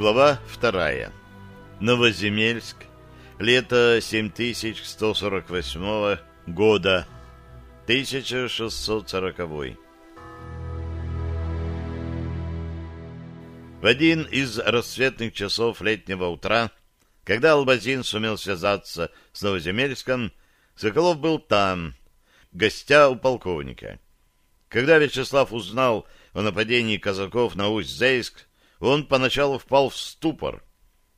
Глава вторая. Новоземельск. Лето 7148 года. 1640. В один из рассветных часов летнего утра, когда Албазин сумел связаться с Новоземельском, Соколов был там, гостя у полковника. Когда Вячеслав узнал о нападении казаков на Усть-Зейск, он поначалу впал в ступор.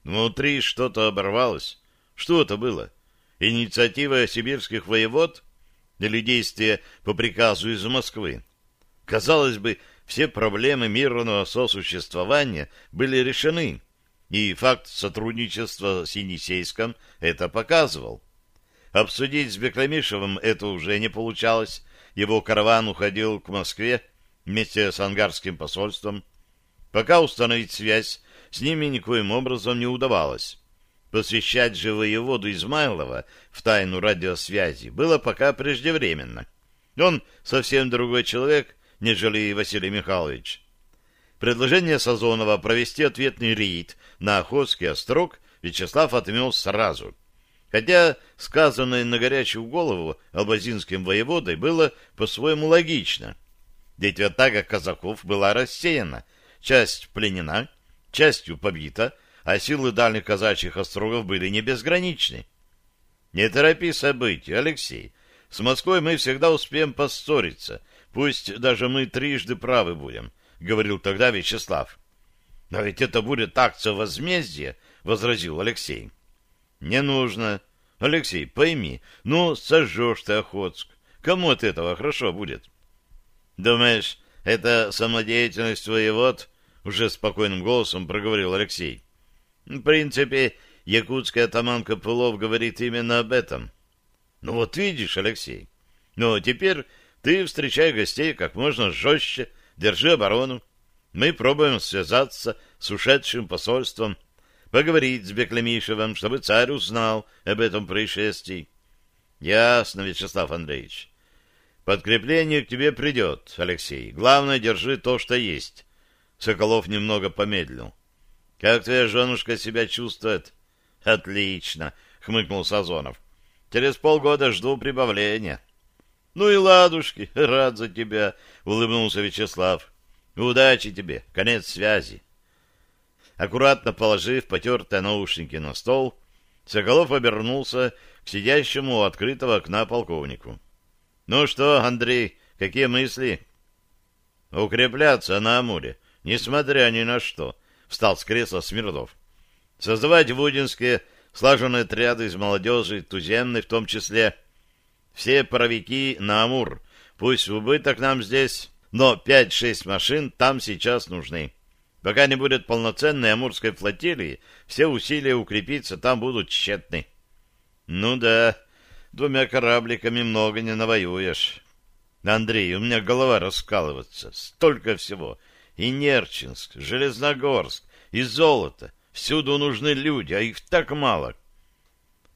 Внутри что-то оборвалось. Что это было? Инициатива сибирских воевод или действия по приказу из Москвы? Казалось бы, все проблемы мирного сосуществования были решены, и факт сотрудничества с Енисейском это показывал. Обсудить с Бекламишевым это уже не получалось, его караван уходил к Москве вместе с ангарским посольством. Пока установить связь с ними никоим образом не удавалось. Посвящать же воеводу Измайлова в тайну радиосвязи было пока преждевременно. Он совсем другой человек, нежели Василий Михайлович. Предложение Сазонова провести ответный рейд на Охотский острог Вячеслав отмел сразу. Хотя сказанное на горячую голову албазинским воеводой было по-своему логично. Ведь атака казаков была рассеяна, часть пленена, частью побита, а силы дальних казачьих острогов были не безграничны. Не торопи события, Алексей. С Москвой мы всегда успеем поссориться, Пусть даже мы трижды правы будем, — говорил тогда Вячеслав. — Но ведь это будет акция возмездия, — возразил Алексей. — Не нужно. Алексей, пойми, ну, сожжешь ты Охотск. Кому от этого хорошо будет? — Думаешь, это самодеятельность воевод? — уже спокойным голосом проговорил Алексей. — В принципе, якутская атаман Копылов говорит именно об этом. — Ну вот видишь, Алексей. Но теперь ты встречай гостей как можно жестче, держи оборону. Мы пробуем связаться с ушедшим посольством, поговорить с Беклемишевым, чтобы царь узнал об этом происшествии. Ясно, Вячеслав Андреевич. Подкрепление к тебе придет, Алексей. Главное, держи то, что есть. Соколов немного помедлил. Как твоя женушка себя чувствует? Отлично, хмыкнул Сазонов. Через полгода жду прибавления. — Ну и ладушки, рад за тебя, — улыбнулся Вячеслав. — Удачи тебе, конец связи. Аккуратно положив потертые наушники на стол, Соколов обернулся к сидящему у открытого окна полковнику. — Ну что, Андрей, какие мысли? — Укрепляться на Амуре, несмотря ни на что, — встал с кресла Смирнов. — Создавать в Удинске слаженные отряды из молодежи, туземной в том числе, — все паровики на Амур. Пусть в убыток нам здесь, но пять-шесть машин там сейчас нужны. Пока не будет полноценной амурской флотилии, все усилия укрепиться там будут тщетны. Ну да, двумя корабликами много не навоюешь. Андрей, у меня голова раскалывается. Столько всего. И Нерчинск, Железногорск, и золото. Всюду нужны люди, а их так мало.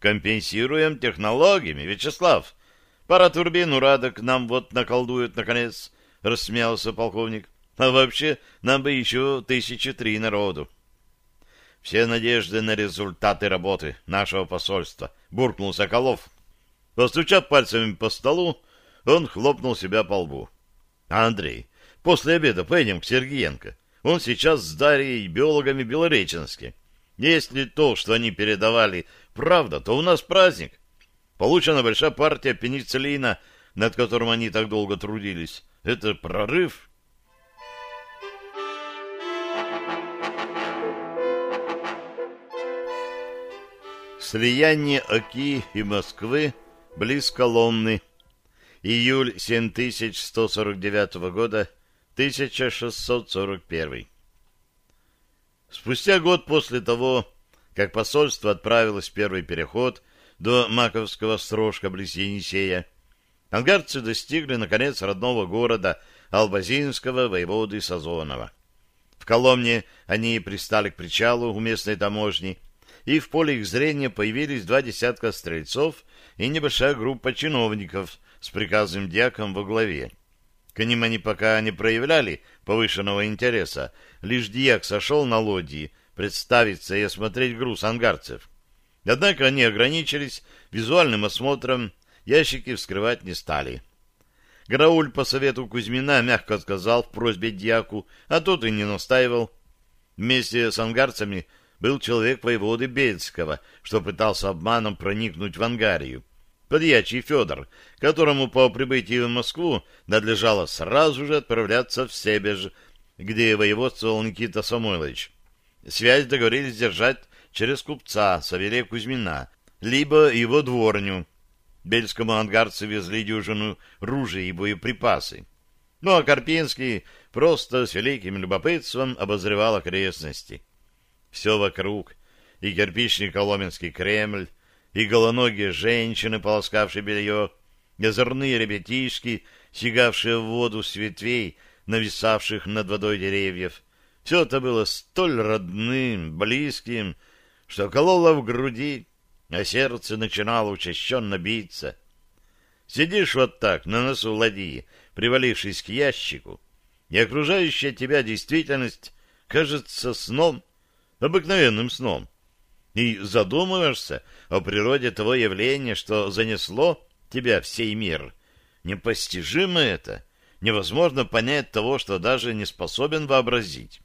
Компенсируем технологиями, Вячеслав. Пара турбин урадок нам вот наколдуют, наконец, — рассмеялся полковник. А вообще, нам бы еще тысячи три народу. Все надежды на результаты работы нашего посольства, — буркнул Соколов. Постучав пальцами по столу, он хлопнул себя по лбу. — Андрей, после обеда поедем к Сергеенко. Он сейчас с Дарьей биологами Белореченске. Если то, что они передавали, правда, то у нас праздник. — Получена большая партия пенициллина, над которым они так долго трудились. Это прорыв. Слияние Оки и Москвы близ Коломны. Июль 7149 года, 1641. Спустя год после того, как посольство отправилось в первый переход до Маковского строжка близ Енисея, ангарцы достигли, наконец, родного города Албазинского воеводы Сазонова. В Коломне они пристали к причалу у местной таможни, и в поле их зрения появились два десятка стрельцов и небольшая группа чиновников с приказным дьяком во главе. К ним они пока не проявляли повышенного интереса, лишь дьяк сошел на лодии, представиться и осмотреть груз ангарцев. Однако они ограничились визуальным осмотром, ящики вскрывать не стали. Грауль по совету Кузьмина мягко сказал в просьбе дьяку, а тот и не настаивал. Вместе с ангарцами был человек воеводы Бельского, что пытался обманом проникнуть в Ангарию. Подьячий Федор, которому по прибытии в Москву надлежало сразу же отправляться в Себеж, где воеводствовал Никита Самойлович. Связь договорились держать через купца Савелия Кузьмина, либо его дворню. Бельскому ангарцы везли дюжину ружей и боеприпасы. Ну а Карпинский просто с великим любопытством обозревал окрестности. Все вокруг, и кирпичный Коломенский Кремль, и голоногие женщины, полоскавшие белье, и озорные ребятишки, сигавшие в воду с ветвей, нависавших над водой деревьев. Все это было столь родным, близким, что кололо в груди, а сердце начинало учащенно биться. Сидишь вот так, на носу ладьи, привалившись к ящику, и окружающая тебя действительность кажется сном, обыкновенным сном, и задумываешься о природе того явления, что занесло тебя в сей мир. Непостижимо это, невозможно понять того, что даже не способен вообразить.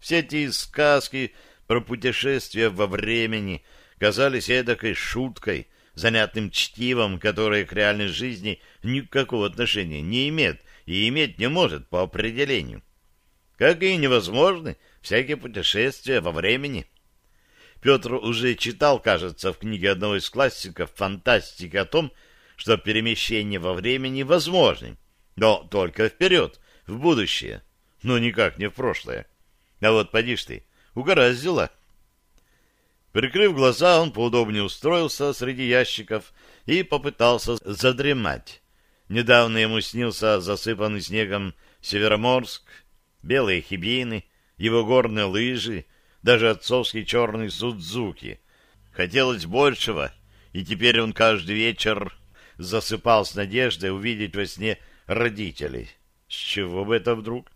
Все эти сказки про путешествия во времени казались эдакой шуткой, занятным чтивом, которое к реальной жизни никакого отношения не имеет и иметь не может по определению. Как и невозможны всякие путешествия во времени. Петр уже читал, кажется, в книге одного из классиков фантастики о том, что перемещение во времени возможны, но только вперед, в будущее, но никак не в прошлое. А вот поди ж ты, угораздило. Прикрыв глаза, он поудобнее устроился среди ящиков и попытался задремать. Недавно ему снился засыпанный снегом Североморск, белые хибины, его горные лыжи, даже отцовский черный Судзуки. Хотелось большего, и теперь он каждый вечер засыпал с надеждой увидеть во сне родителей. С чего бы это вдруг?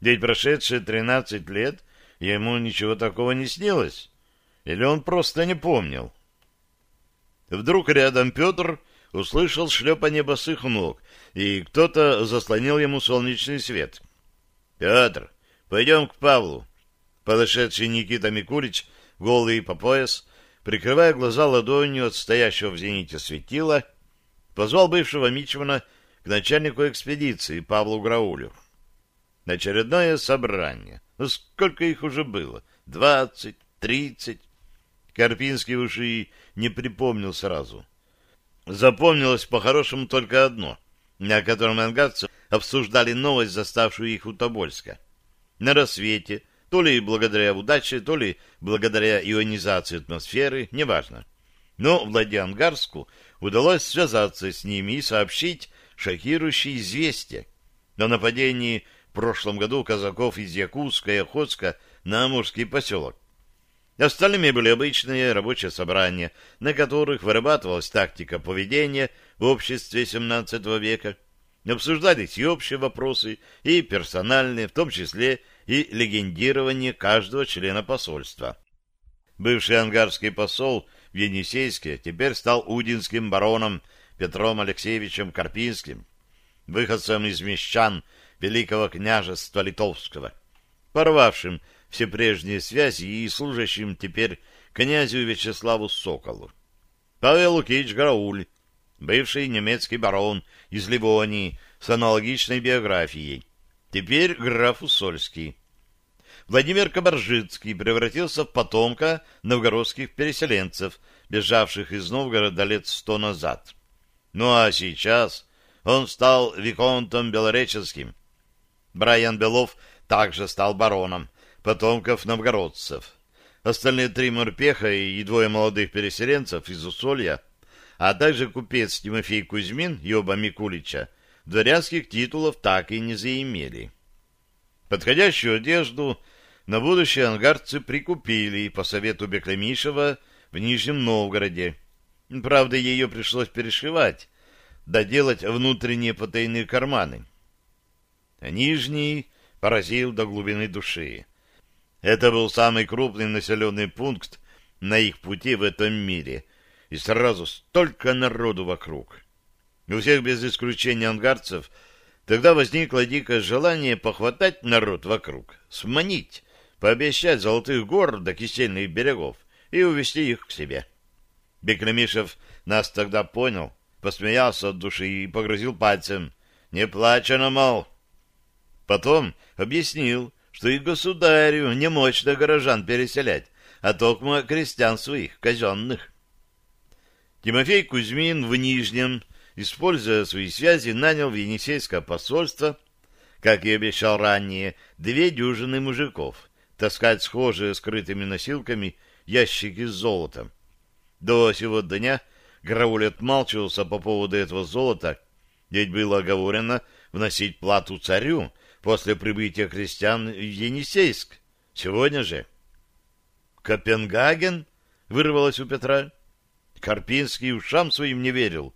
Ведь прошедшие тринадцать лет ему ничего такого не снилось. Или он просто не помнил? Вдруг рядом Петр услышал шлепание босых ног, и кто-то заслонил ему солнечный свет. — Петр, пойдем к Павлу. Подошедший Никита Микулич, голый по пояс, прикрывая глаза ладонью от стоящего в зените светила, позвал бывшего Мичмана к начальнику экспедиции Павлу Граулю. Очередное собрание. Ну, сколько их уже было? Двадцать, тридцать. Карпинский уж и не припомнил сразу. Запомнилось по-хорошему только одно, на котором ангарцы обсуждали новость, заставшую их у Тобольска. На рассвете, то ли благодаря удаче, то ли благодаря ионизации атмосферы, неважно. Но Владиангарску удалось связаться с ними и сообщить шокирующее известие о нападении в прошлом году казаков из Якутска и Охотска на Амурский поселок. Остальными были обычные рабочие собрания, на которых вырабатывалась тактика поведения в обществе XVII века. Обсуждались и общие вопросы, и персональные, в том числе и легендирование каждого члена посольства. Бывший ангарский посол в Енисейске теперь стал удинским бароном Петром Алексеевичем Карпинским, выходцем из мещан Великого княжества Литовского, порвавшим все прежние связи и служащим теперь князю Вячеславу Соколу. Павел Лукич Грауль, бывший немецкий барон из Ливонии с аналогичной биографией, теперь граф Усольский. Владимир Кабаржицкий превратился в потомка новгородских переселенцев, бежавших из Новгорода лет сто назад. Ну а сейчас он стал виконтом белореческим. Брайан Белов также стал бароном, потомков новгородцев. Остальные три морпеха и двое молодых переселенцев из Усолья, а также купец Тимофей Кузьмин и оба Микулича, дворянских титулов так и не заимели. Подходящую одежду на будущее ангарцы прикупили по совету Беклемишева в Нижнем Новгороде. Правда, ее пришлось перешивать, доделать внутренние потайные карманы. А нижний поразил до глубины души. Это был самый крупный населенный пункт на их пути в этом мире, и сразу столько народу вокруг. У всех без исключения ангарцев тогда возникло дикое желание похватать народ вокруг, сманить, пообещать золотых гор до кисельных берегов и увести их к себе. Беклемишев нас тогда понял, посмеялся от души и погрозил пальцем. «Не плачено, мол!» Потом объяснил, что и государю не мощно горожан переселять, а только крестьян своих, казенных. Тимофей Кузьмин в Нижнем, используя свои связи, нанял в Енисейское посольство, как и обещал ранее, две дюжины мужиков, таскать схожие скрытыми носилками ящики с золотом. До сего дня Грауль отмалчивался по поводу этого золота, ведь было оговорено вносить плату царю после прибытия крестьян в Енисейск. Сегодня же. «Копенгаген?» — вырвалось у Петра. Карпинский ушам своим не верил.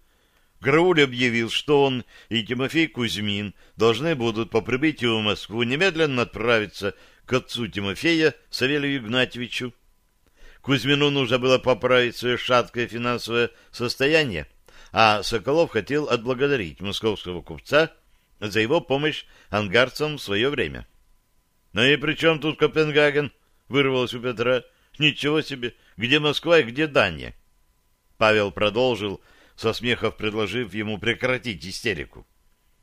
Грауль объявил, что он и Тимофей Кузьмин должны будут по прибытию в Москву немедленно отправиться к отцу Тимофея, Савелию Игнатьевичу. Кузьмину нужно было поправить свое шаткое финансовое состояние, а Соколов хотел отблагодарить московского купца за его помощь ангарцам в свое время. «Ну и при чем тут Копенгаген?» — вырвалось у Петра. «Ничего себе! Где Москва и где Дания?» Павел продолжил, со смехов предложив ему прекратить истерику.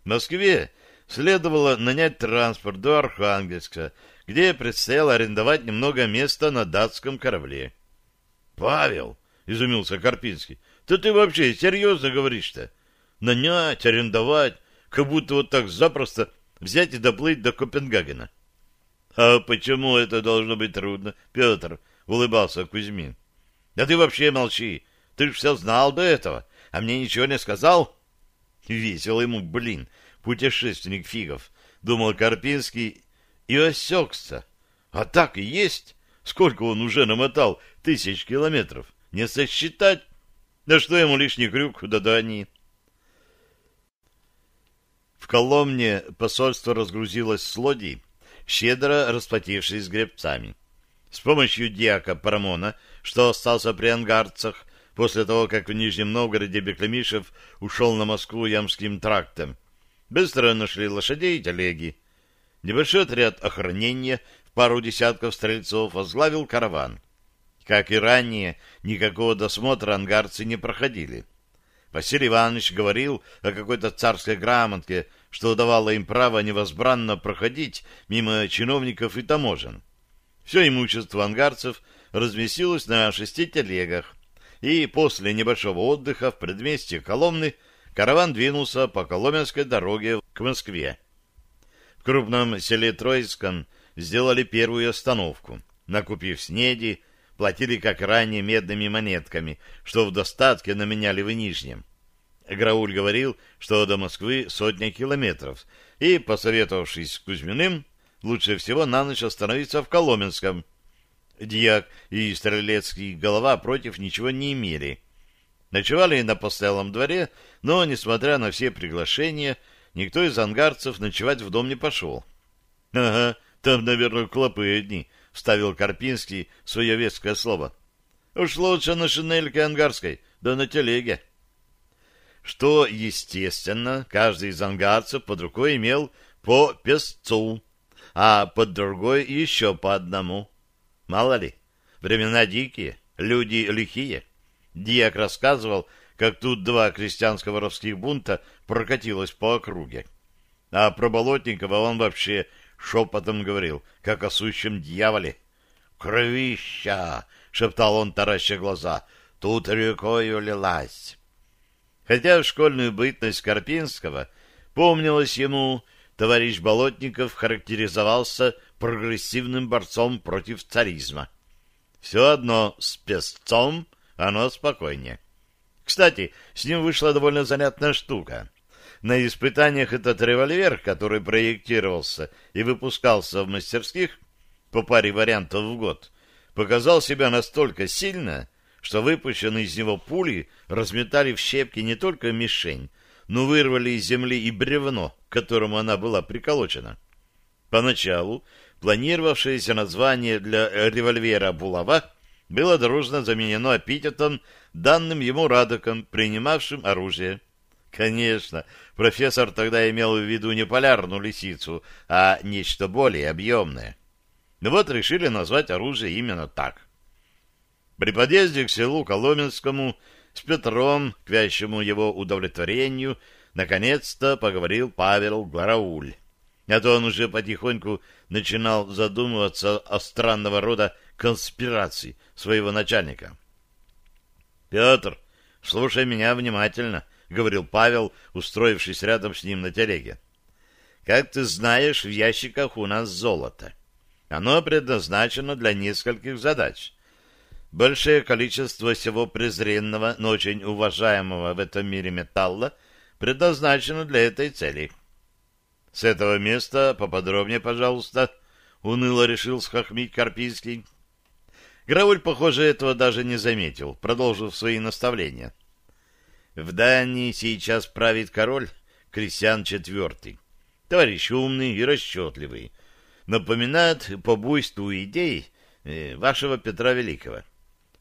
В Москве следовало нанять транспорт до Архангельска, где предстояло арендовать немного места на датском корабле. — Павел, — изумился Карпинский, — то ты вообще серьезно говоришь-то? Нанять, арендовать, как будто вот так запросто взять и доплыть до Копенгагена. — А почему это должно быть трудно, Петр? — улыбался Кузьмин. — Да ты вообще молчи, ты ж все знал до этого, а мне ничего не сказал. Весело ему, блин, путешественник фигов, думал Карпинский и осекся. А так и есть. Сколько он уже намотал тысяч километров. Не сосчитать. Да что ему лишний крюк до Дании. В Коломне посольство разгрузилось с лодий, щедро расплатившись гребцами. С помощью диака Парамона, что остался при ангарцах, после того, как в Нижнем Новгороде Беклемишев ушел на Москву Ямским трактом. Быстро нашли лошадей и телеги. Небольшой отряд охранения в пару десятков стрельцов возглавил караван. Как и ранее, никакого досмотра ангарцы не проходили. Василий Иванович говорил о какой-то царской грамотке, что давало им право невозбранно проходить мимо чиновников и таможен. Все имущество ангарцев разместилось на шести телегах, и после небольшого отдыха в предместье Коломны караван двинулся по Коломенской дороге к Москве. В крупном селе Троицком сделали первую остановку. Накупив снеди, платили, как ранее, медными монетками, что в достатке наменяли в Нижнем. Грауль говорил, что до Москвы сотня километров, и, посоветовавшись с Кузьминым, лучше всего на ночь остановиться в Коломенском, Дьяк и Стрелецкий голова против ничего не имели. Ночевали на постоялом дворе, но, несмотря на все приглашения, никто из ангарцев ночевать в дом не пошел. — Ага, там, наверное, клопы одни, — вставил Карпинский свое веское слово. — Уж лучше на шинельке ангарской, да на телеге. Что, естественно, каждый из ангарцев под рукой имел по песцу, а под другой еще по одному. Мало ли, времена дикие, люди лихие. Диак рассказывал, как тут два крестьянско-воровских бунта прокатилось по округе. А про Болотникова он вообще шепотом говорил, как о сущем дьяволе. «Кровища!» — шептал он, тараща глаза. «Тут рекою лилась». Хотя в школьную бытность Карпинского помнилось ему, товарищ Болотников характеризовался прогрессивным борцом против царизма. Все одно с песцом оно спокойнее. Кстати, с ним вышла довольно занятная штука. На испытаниях этот револьвер, который проектировался и выпускался в мастерских по паре вариантов в год, показал себя настолько сильно, что выпущенные из него пули разметали в щепки не только мишень, но вырвали из земли и бревно, к которому она была приколочена. Поначалу планировавшееся название для револьвера «Булава» было дружно заменено эпитетом, данным ему Радоком, принимавшим оружие. Конечно, профессор тогда имел в виду не полярную лисицу, а нечто более объемное. Но вот решили назвать оружие именно так. При подъезде к селу Коломенскому с Петром, к вящему его удовлетворению, наконец-то поговорил Павел Гларауль. А то он уже потихоньку начинал задумываться о странного рода конспирации своего начальника. «Петр, слушай меня внимательно», — говорил Павел, устроившись рядом с ним на телеге. «Как ты знаешь, в ящиках у нас золото. Оно предназначено для нескольких задач. Большее количество всего презренного, но очень уважаемого в этом мире металла предназначено для этой цели. С этого места поподробнее, пожалуйста, — уныло решил схохмить Карпийский. Грауль, похоже, этого даже не заметил, продолжив свои наставления. В Дании сейчас правит король Крестьян IV. Товарищ умный и расчетливый. Напоминает по буйству идей э, вашего Петра Великого.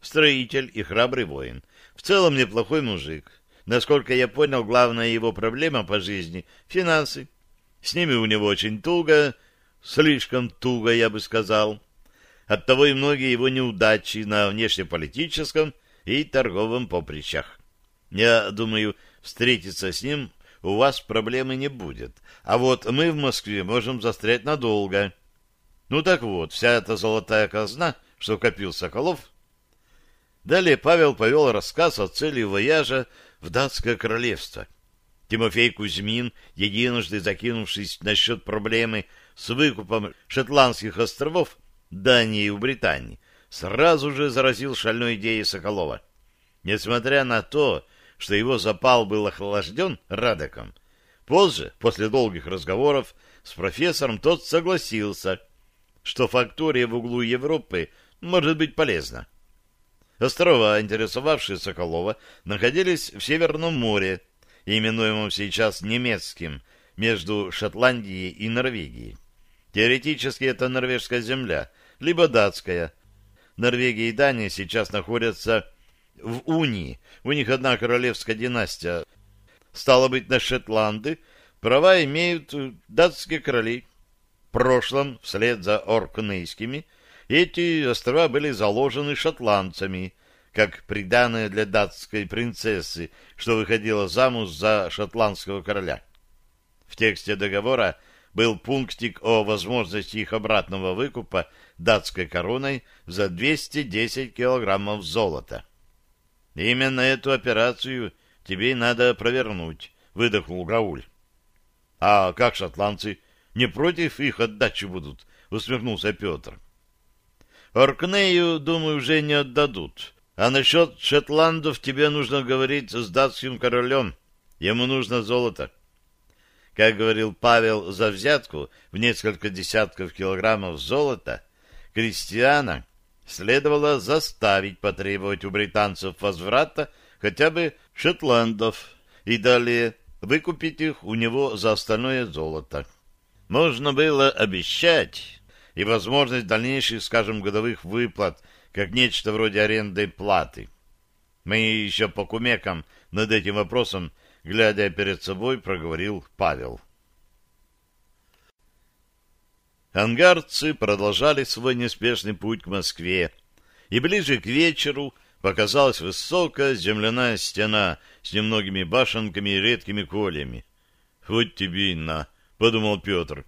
Строитель и храбрый воин. В целом неплохой мужик. Насколько я понял, главная его проблема по жизни — финансы. С ними у него очень туго, слишком туго, я бы сказал. Оттого и многие его неудачи на внешнеполитическом и торговом поприщах. Я думаю, встретиться с ним у вас проблемы не будет. А вот мы в Москве можем застрять надолго. Ну так вот, вся эта золотая казна, что копил Соколов... Далее Павел повел рассказ о цели вояжа в датское королевство — Тимофей Кузьмин, единожды закинувшись насчет проблемы с выкупом шотландских островов Дании у Британии, сразу же заразил шальной идеей Соколова. Несмотря на то, что его запал был охлажден Радеком, позже, после долгих разговоров с профессором, тот согласился, что фактория в углу Европы может быть полезна. Острова, интересовавшие Соколова, находились в Северном море, именуемым сейчас немецким, между Шотландией и Норвегией. Теоретически это норвежская земля, либо датская. Норвегия и Дания сейчас находятся в унии. У них одна королевская династия. Стало быть, на Шотланды права имеют датские короли. В прошлом, вслед за Оркнейскими, эти острова были заложены шотландцами, как приданное для датской принцессы, что выходила замуж за шотландского короля. В тексте договора был пунктик о возможности их обратного выкупа датской короной за 210 килограммов золота. «Именно эту операцию тебе надо провернуть», — выдохнул Рауль. «А как шотландцы? Не против их отдачи будут?» — усмехнулся Петр. «Оркнею, думаю, уже не отдадут. А насчет шотландов тебе нужно говорить с датским королем. Ему нужно золото. Как говорил Павел за взятку в несколько десятков килограммов золота, крестьяна следовало заставить потребовать у британцев возврата хотя бы шотландов и далее выкупить их у него за остальное золото. Можно было обещать и возможность дальнейших, скажем, годовых выплат как нечто вроде аренды платы. Мы еще по кумекам над этим вопросом, глядя перед собой, проговорил Павел. Ангарцы продолжали свой неспешный путь к Москве, и ближе к вечеру показалась высокая земляная стена с немногими башенками и редкими колями. «Вот тебе и на!» — подумал Петр.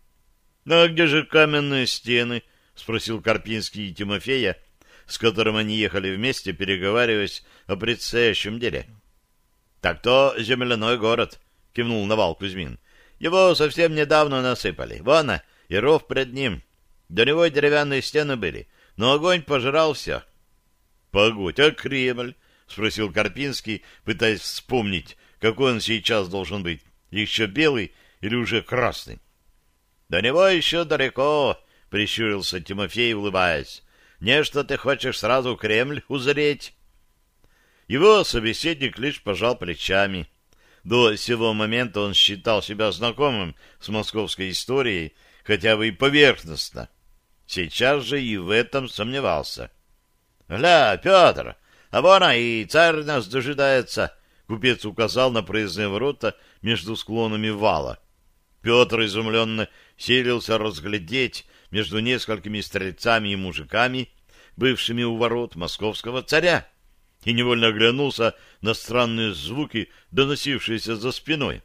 «Ну, а где же каменные стены?» — спросил Карпинский и Тимофея, с которым они ехали вместе, переговариваясь о предстоящем деле. — Так то земляной город, — кивнул Навал Кузьмин. — Его совсем недавно насыпали. Вон, и ров пред ним. До него деревянные стены были, но огонь пожирал все. — Погодь, а Кремль? — спросил Карпинский, пытаясь вспомнить, какой он сейчас должен быть. Еще белый или уже красный? — До него еще далеко, — прищурился Тимофей, улыбаясь. Не что ты хочешь сразу Кремль узреть? Его собеседник лишь пожал плечами. До сего момента он считал себя знакомым с московской историей, хотя бы и поверхностно. сейчас же и в этом сомневался. — Гля, Петр, а вон и царь нас дожидается, — купец указал на проездные ворота между склонами вала. Петр изумленно селился разглядеть между несколькими стрельцами и мужиками, бывшими у ворот московского царя, и невольно оглянулся на странные звуки, доносившиеся за спиной.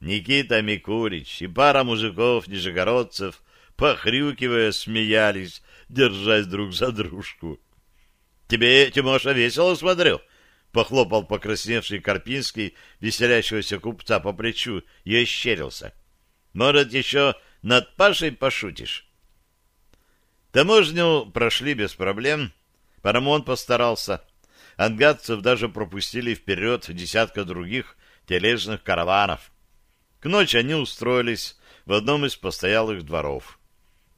Никита Микулич и пара мужиков-нижегородцев, похрюкивая, смеялись, держась друг за дружку. — Тебе, Тимоша, весело смотрю? — похлопал покрасневший Карпинский веселящегося купца по плечу и ощерился. — Может, еще над Пашей пошутишь? Таможню прошли без проблем. Парамон постарался. Ангадцев даже пропустили вперед десятка других тележных караванов. К ночи они устроились в одном из постоялых дворов.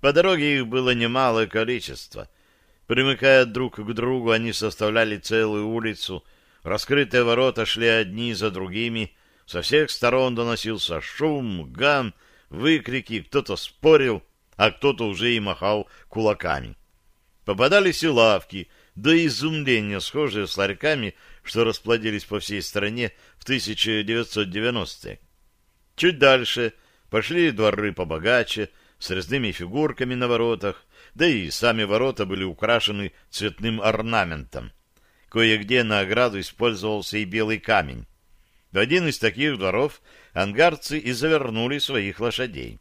По дороге их было немалое количество. Примыкая друг к другу, они составляли целую улицу. Раскрытые ворота шли одни за другими. Со всех сторон доносился шум, гам, выкрики, кто-то спорил — а кто-то уже и махал кулаками. Попадались и лавки, до изумления схожие с ларьками, что расплодились по всей стране в 1990-е. Чуть дальше пошли дворы побогаче, с резными фигурками на воротах, да и сами ворота были украшены цветным орнаментом. Кое-где на ограду использовался и белый камень. В один из таких дворов ангарцы и завернули своих лошадей.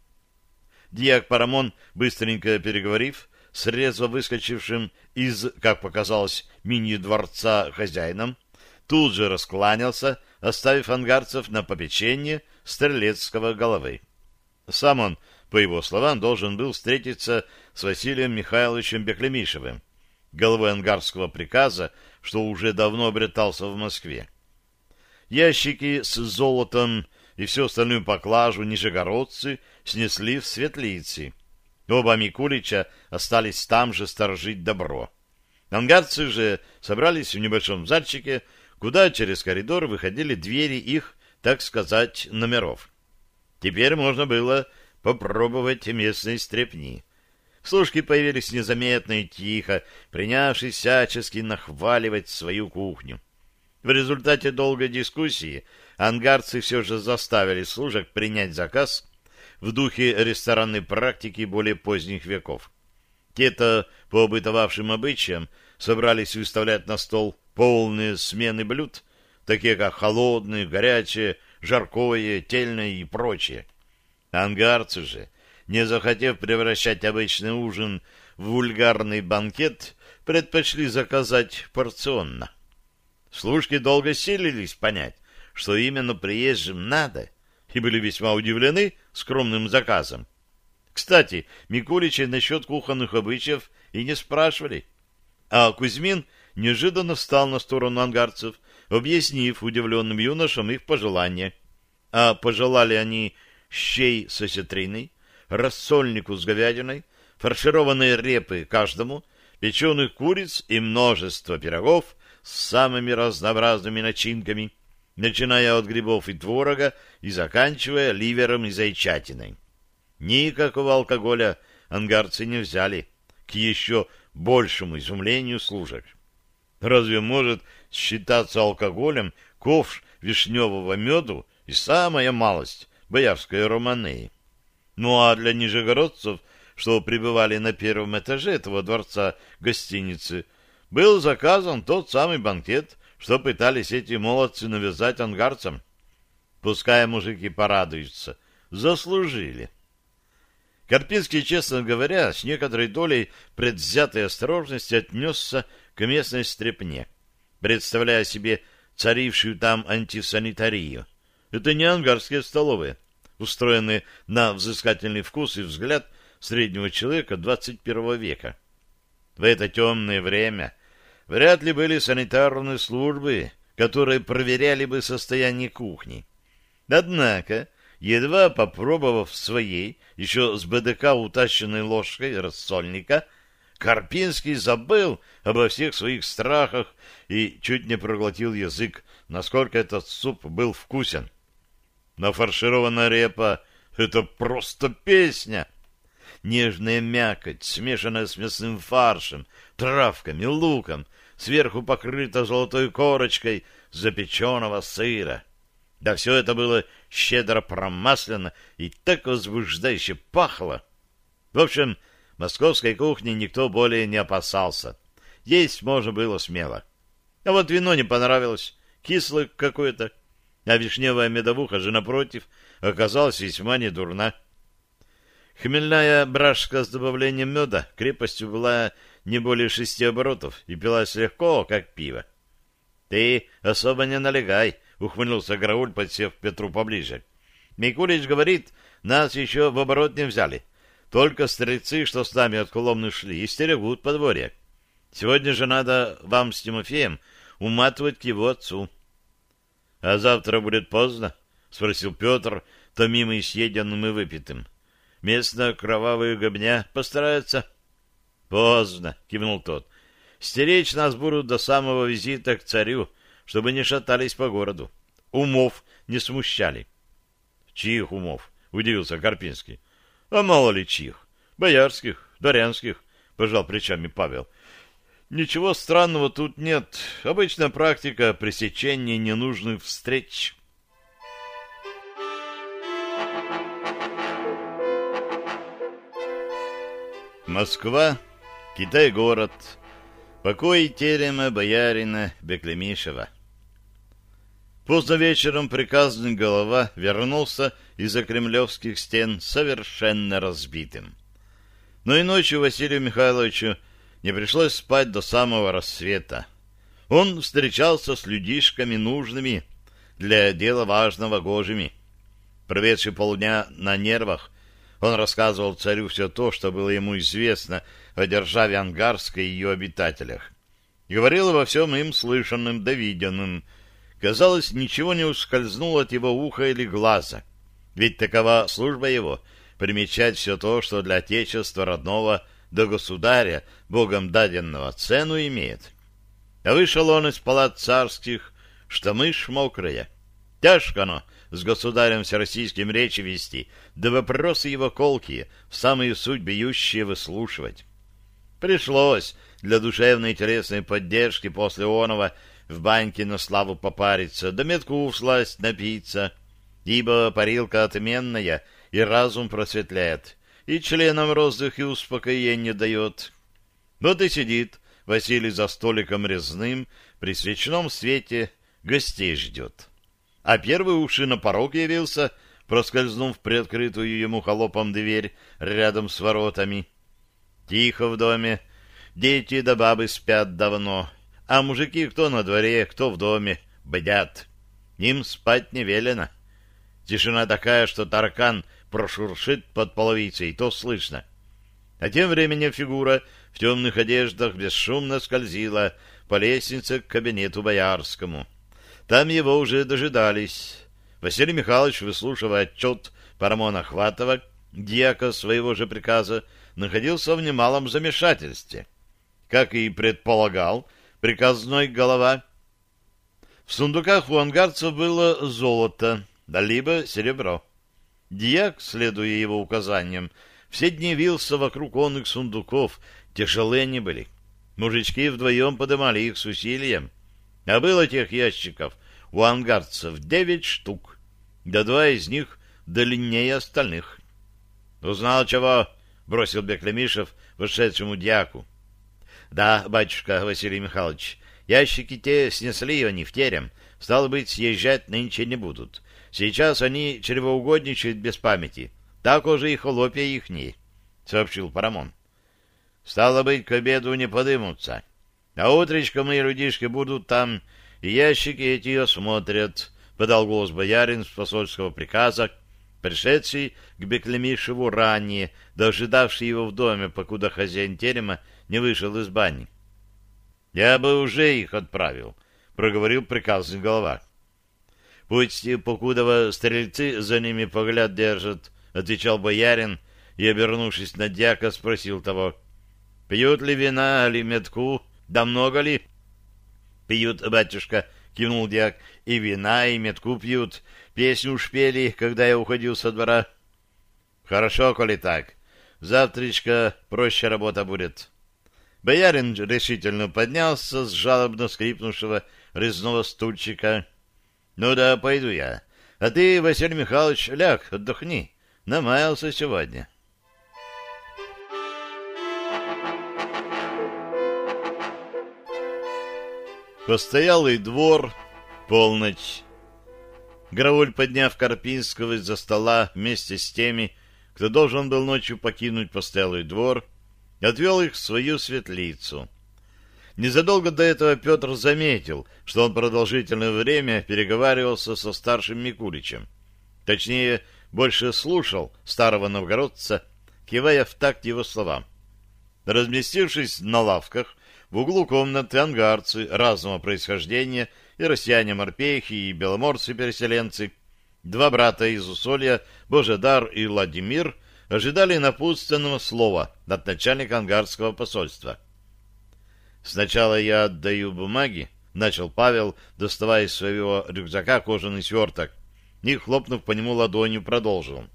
Диак Парамон, быстренько переговорив с резво выскочившим из, как показалось, мини-дворца хозяином, тут же раскланялся, оставив ангарцев на попечение стрелецкого головы. Сам он, по его словам, должен был встретиться с Василием Михайловичем Беклемишевым, головой ангарского приказа, что уже давно обретался в Москве. Ящики с золотом и всю остальную поклажу нижегородцы снесли в светлицы. Оба Микулича остались там же сторожить добро. Ангарцы же собрались в небольшом зальчике, куда через коридор выходили двери их, так сказать, номеров. Теперь можно было попробовать местные стрепни. Служки появились незаметно и тихо, принявшись всячески нахваливать свою кухню. В результате долгой дискуссии ангарцы все же заставили служек принять заказ в духе ресторанной практики более поздних веков. Те-то, по бытовавшим обычаям, собрались выставлять на стол полные смены блюд, такие как холодные, горячие, жаркое, тельное и прочее. Ангарцы же, не захотев превращать обычный ужин в вульгарный банкет, предпочли заказать порционно. Служки долго силились понять, что именно приезжим надо, и были весьма удивлены скромным заказом. Кстати, Микуличи насчет кухонных обычаев и не спрашивали. А Кузьмин неожиданно встал на сторону ангарцев, объяснив удивленным юношам их пожелания. А пожелали они щей с осетриной, рассольнику с говядиной, фаршированные репы каждому, печеных куриц и множество пирогов с самыми разнообразными начинками — начиная от грибов и творога и заканчивая ливером и зайчатиной. Никакого алкоголя ангарцы не взяли, к еще большему изумлению служек. Разве может считаться алкоголем ковш вишневого меду и самая малость боярской романеи? Ну а для нижегородцев, что пребывали на первом этаже этого дворца гостиницы, был заказан тот самый банкет, что пытались эти молодцы навязать ангарцам. Пускай мужики порадуются. Заслужили. Карпинский, честно говоря, с некоторой долей предвзятой осторожности отнесся к местной стрепне, представляя себе царившую там антисанитарию. Это не ангарские столовые, устроенные на взыскательный вкус и взгляд среднего человека 21 века. В это темное время вряд ли были санитарные службы, которые проверяли бы состояние кухни. Однако, едва попробовав своей, еще с БДК утащенной ложкой рассольника, Карпинский забыл обо всех своих страхах и чуть не проглотил язык, насколько этот суп был вкусен. Нафаршированная репа — это просто песня! нежная мякоть, смешанная с мясным фаршем, травками, луком, сверху покрыта золотой корочкой запеченного сыра. Да все это было щедро промаслено и так возбуждающе пахло. В общем, московской кухни никто более не опасался. Есть можно было смело. А вот вино не понравилось, кислое какое-то, а вишневая медовуха же, напротив, оказалась весьма недурна. Хмельная брашка с добавлением меда крепостью была не более шести оборотов и пилась легко, как пиво. — Ты особо не налегай, — ухмыльнулся Грауль, подсев Петру поближе. — Микулич говорит, нас еще в оборот не взяли. Только стрельцы, что с нами от Коломны шли, и стерегут подворье. Сегодня же надо вам с Тимофеем уматывать к его отцу. — А завтра будет поздно? — спросил Петр, томимый съеденным и выпитым. — Местно кровавые гобня постараются? — Поздно, — кивнул тот. — Стеречь нас будут до самого визита к царю, чтобы не шатались по городу. Умов не смущали. — Чьих умов? — удивился Карпинский. — А мало ли чьих? Боярских, дворянских, — пожал плечами Павел. Ничего странного тут нет. Обычная практика пресечения ненужных встреч. Москва, Китай-город, покой терема боярина Беклемишева. Поздно вечером приказный голова вернулся из-за кремлевских стен совершенно разбитым. Но и ночью Василию Михайловичу не пришлось спать до самого рассвета. Он встречался с людишками нужными для дела важного Гожими. Проведший полдня на нервах, он рассказывал царю все то, что было ему известно о державе Ангарской и ее обитателях. Говорил обо всем им слышанным да виденным. Казалось, ничего не ускользнуло от его уха или глаза. Ведь такова служба его — примечать все то, что для Отечества родного — до государя, богом даденного, цену имеет. А вышел он из палат царских, что мышь мокрая. Тяжко оно с государем всероссийским речи вести, да вопросы его колкие, в самые суть бьющие выслушивать. Пришлось для душевной и телесной поддержки после онова в баньке на славу попариться, да метку всласть напиться, ибо парилка отменная и разум просветляет, и членам роздых и успокоения дает. Вот и сидит Василий за столиком резным, при свечном свете гостей ждет. А первый уши на порог явился, проскользнув в приоткрытую ему холопом дверь рядом с воротами. Тихо в доме, дети да бабы спят давно, а мужики кто на дворе, кто в доме, бдят. Им спать не велено. Тишина такая, что таркан прошуршит под половицей, то слышно. А тем временем фигура в темных одеждах бесшумно скользила по лестнице к кабинету Боярскому. Там его уже дожидались. Василий Михайлович, выслушивая отчет Парамона Хватова, дьяка своего же приказа, находился в немалом замешательстве. Как и предполагал приказной голова, в сундуках у ангарцев было золото, да либо серебро. Дьяк, следуя его указаниям, все дни вился вокруг онных сундуков, тяжелые они были. Мужички вдвоем подымали их с усилием. А было тех ящиков у ангарцев девять штук, да два из них длиннее остальных. «Узнал чего?» — бросил Беклемишев вошедшему дьяку. «Да, батюшка Василий Михайлович, ящики те снесли они в терем, стало быть, съезжать нынче не будут. Сейчас они чревоугодничают без памяти. Так уже и холопья ихние, — сообщил Парамон. Стало быть, к обеду не подымутся. А утречком мои людишки будут там, и ящики эти осмотрят, — подал голос боярин с посольского приказа, пришедший к Беклемишеву ранее, дожидавший его в доме, покуда хозяин терема не вышел из бани. — Я бы уже их отправил, — проговорил приказный голова. Пусть покудова стрельцы за ними погляд держат, — отвечал боярин и, обернувшись на дьяка, спросил того, — пьют ли вина или метку, да много ли? — Пьют, батюшка, — кивнул дьяк, — и вина, и метку пьют. Песню уж пели, когда я уходил со двора. — Хорошо, коли так. Завтрачка проще работа будет. Боярин решительно поднялся с жалобно скрипнувшего резного стульчика. — Ну да, пойду я. А ты, Василий Михайлович, ляг, отдохни. Намаялся сегодня. Постоялый двор, полночь. Грауль, подняв Карпинского из-за стола вместе с теми, кто должен был ночью покинуть постоялый двор, отвел их в свою светлицу. Незадолго до этого Петр заметил, что он продолжительное время переговаривался со старшим Микуличем. Точнее, больше слушал старого новгородца, кивая в такт его словам. Разместившись на лавках, в углу комнаты ангарцы разного происхождения и россияне-морпехи, и беломорцы-переселенцы, два брата из Усолья, Божедар и Владимир, ожидали напутственного слова от начальника ангарского посольства. «Сначала я отдаю бумаги», — начал Павел, доставая из своего рюкзака кожаный сверток, и, хлопнув по нему ладонью, продолжил.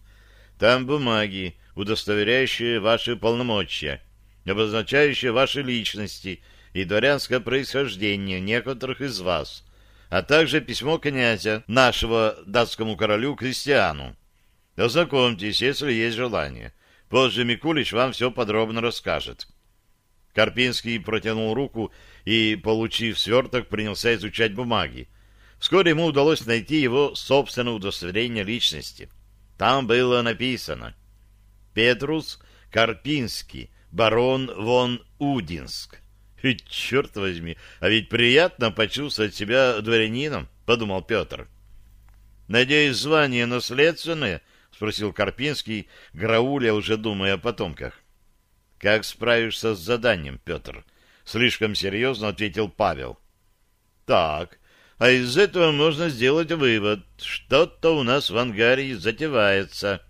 «Там бумаги, удостоверяющие ваши полномочия, обозначающие ваши личности и дворянское происхождение некоторых из вас, а также письмо князя нашего датскому королю Кристиану. Ознакомьтесь, если есть желание. Позже Микулич вам все подробно расскажет». Карпинский протянул руку и, получив сверток, принялся изучать бумаги. Вскоре ему удалось найти его собственное удостоверение личности. Там было написано «Петрус Карпинский, барон вон Удинск». И, черт возьми, а ведь приятно почувствовать себя дворянином, — подумал Петр. — Надеюсь, звание наследственное? — спросил Карпинский, Грауля, уже думая о потомках. Как справишься с заданием, Петр? Слишком серьезно ответил Павел. Так, а из этого можно сделать вывод. Что-то у нас в ангаре затевается.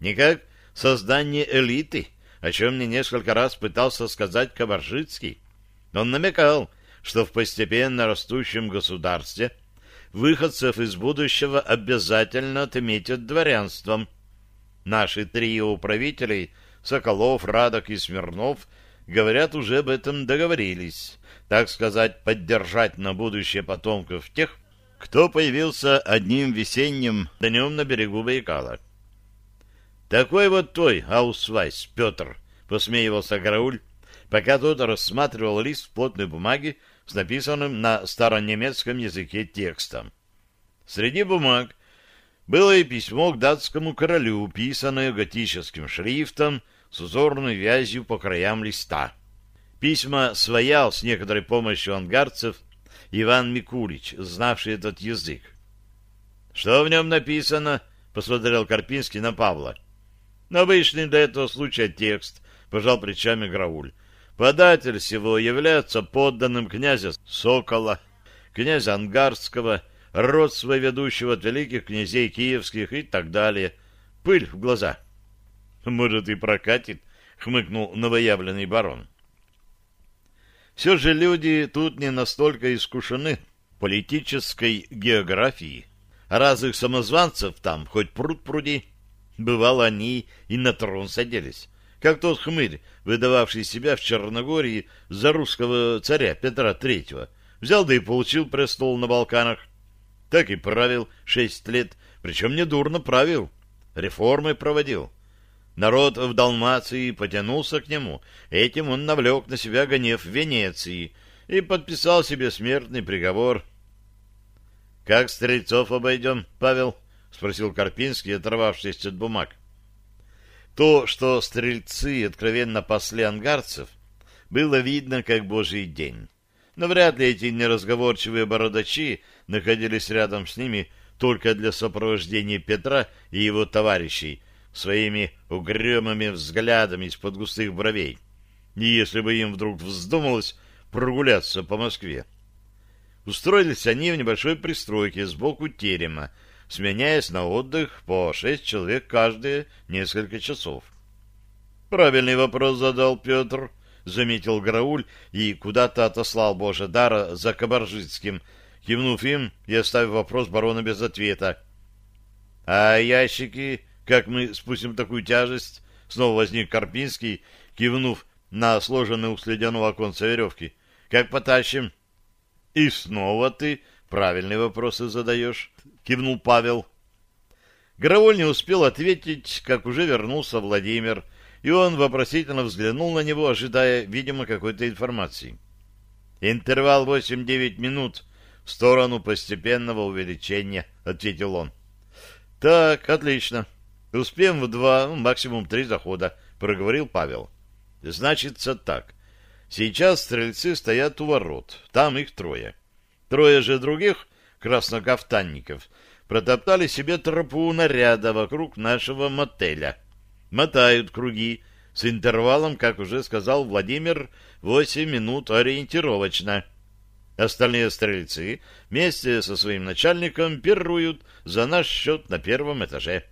Никак создание элиты, о чем мне несколько раз пытался сказать Кабаржицкий. Он намекал, что в постепенно растущем государстве выходцев из будущего обязательно отметят дворянством. Наши трио правителей — Соколов, Радок и Смирнов, говорят, уже об этом договорились. Так сказать, поддержать на будущее потомков тех, кто появился одним весенним днем на берегу Байкала. Такой вот твой аусвайс, Петр, посмеивался Грауль, пока тот рассматривал лист плотной бумаги с написанным на старонемецком языке текстом. Среди бумаг было и письмо к датскому королю, писанное готическим шрифтом с узорной вязью по краям листа. Письма своял с некоторой помощью ангарцев Иван Микулич, знавший этот язык. «Что в нем написано?» — посмотрел Карпинский на Павла. «Обычный для этого случая текст», — пожал плечами Грауль. «Податель всего является подданным князя Сокола, князя Ангарского, род свой ведущего от великих князей киевских и так далее. Пыль в глаза». Может, и прокатит, хмыкнул новоявленный барон. Все же люди тут не настолько искушены политической географией. Раз их самозванцев там хоть пруд пруди, бывало они и на трон садились, как тот хмырь, выдававший себя в Черногории за русского царя Петра Третьего, взял да и получил престол на Балканах. Так и правил шесть лет, причем недурно правил, реформы проводил. Народ в Далмации потянулся к нему. Этим он навлек на себя гнев Венеции и подписал себе смертный приговор. — Как стрельцов обойдем, Павел? — спросил Карпинский, оторвавшись от бумаг. То, что стрельцы откровенно пасли ангарцев, было видно как божий день. Но вряд ли эти неразговорчивые бородачи находились рядом с ними только для сопровождения Петра и его товарищей — своими угрюмыми взглядами из-под густых бровей, и если бы им вдруг вздумалось прогуляться по Москве. Устроились они в небольшой пристройке сбоку терема, сменяясь на отдых по шесть человек каждые несколько часов. «Правильный вопрос задал Петр», — заметил Грауль и куда-то отослал Божа Дара за Кабаржицким, кивнув им и оставив вопрос барона без ответа. «А ящики как мы спустим такую тяжесть? — Снова возник Карпинский, кивнув на сложенные у следяного оконца веревки. Как потащим? И снова ты правильные вопросы задаешь, кивнул Павел. Гороволь не успел ответить, как уже вернулся Владимир, и он вопросительно взглянул на него, ожидая, видимо, какой-то информации. «Интервал 8-9 минут в сторону постепенного увеличения», — ответил он. «Так, отлично. Успеем в два, ну, максимум три захода», — проговорил Павел. «Значится так. Сейчас стрельцы стоят у ворот. Там их трое. Трое же других краснокафтанников протоптали себе тропу наряда вокруг нашего мотеля. Мотают круги с интервалом, как уже сказал Владимир, восемь минут ориентировочно. Остальные стрельцы вместе со своим начальником пируют за наш счет на первом этаже.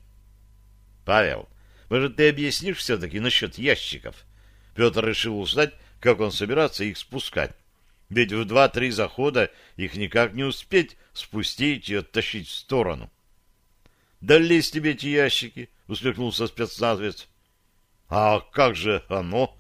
Павел, может, ты объяснишь все-таки насчет ящиков? Петр решил узнать, как он собирается их спускать. Ведь в два-три захода их никак не успеть спустить и оттащить в сторону. — Дались тебе эти ящики, — усмехнулся спецназовец. — А как же оно?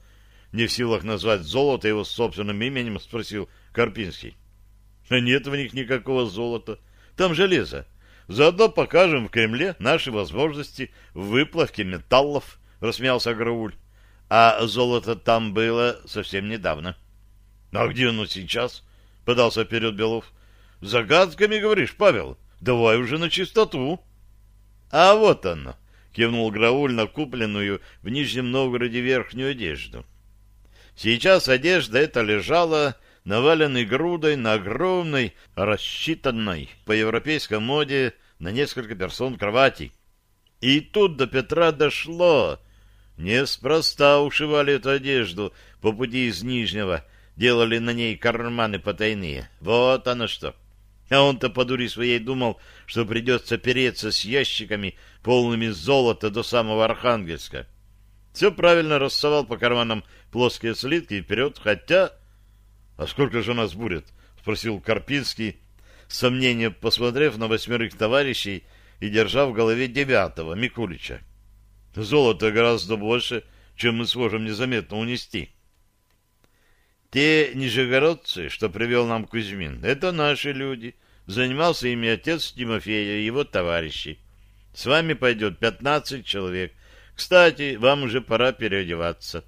Не в силах назвать золото его собственным именем, спросил Карпинский. — нет в них никакого золота. Там железо. Заодно покажем в Кремле наши возможности в выплавке металлов, — рассмеялся Грауль. А золото там было совсем недавно. — А где оно сейчас? — подался вперед Белов. — Загадками говоришь, Павел? Давай уже на чистоту. — А вот оно, — кивнул Грауль на купленную в Нижнем Новгороде верхнюю одежду. Сейчас одежда эта лежала наваленной грудой на огромной, рассчитанной по европейской моде на несколько персон кровати. И тут до Петра дошло — Неспроста ушивали эту одежду по пути из Нижнего, делали на ней карманы потайные. Вот оно что. А он-то по дури своей думал, что придется переться с ящиками, полными золота до самого Архангельска. Все правильно рассовал по карманам плоские слитки и вперед, хотя... — А сколько же нас будет? — спросил Карпинский, с сомнением посмотрев на восьмерых товарищей и держа в голове девятого, Микулича. — Золота гораздо больше, чем мы сможем незаметно унести. Те нижегородцы, что привел нам Кузьмин, это наши люди. Занимался ими отец Тимофея и его товарищи. С вами пойдет пятнадцать человек. Кстати, вам уже пора переодеваться.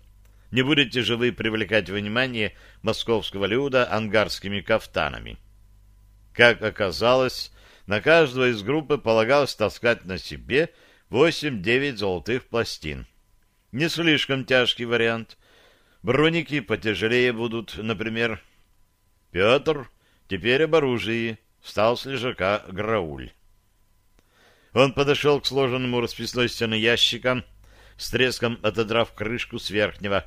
Не будете же вы привлекать внимание московского люда ангарскими кафтанами. Как оказалось, на каждого из группы полагалось таскать на себе Восемь-девять золотых пластин. Не слишком тяжкий вариант. Броники потяжелее будут, например. Петр теперь об оружии. Встал с лежака Грауль. Он подошел к сложенному расписной стены ящика, с треском отодрав крышку с верхнего.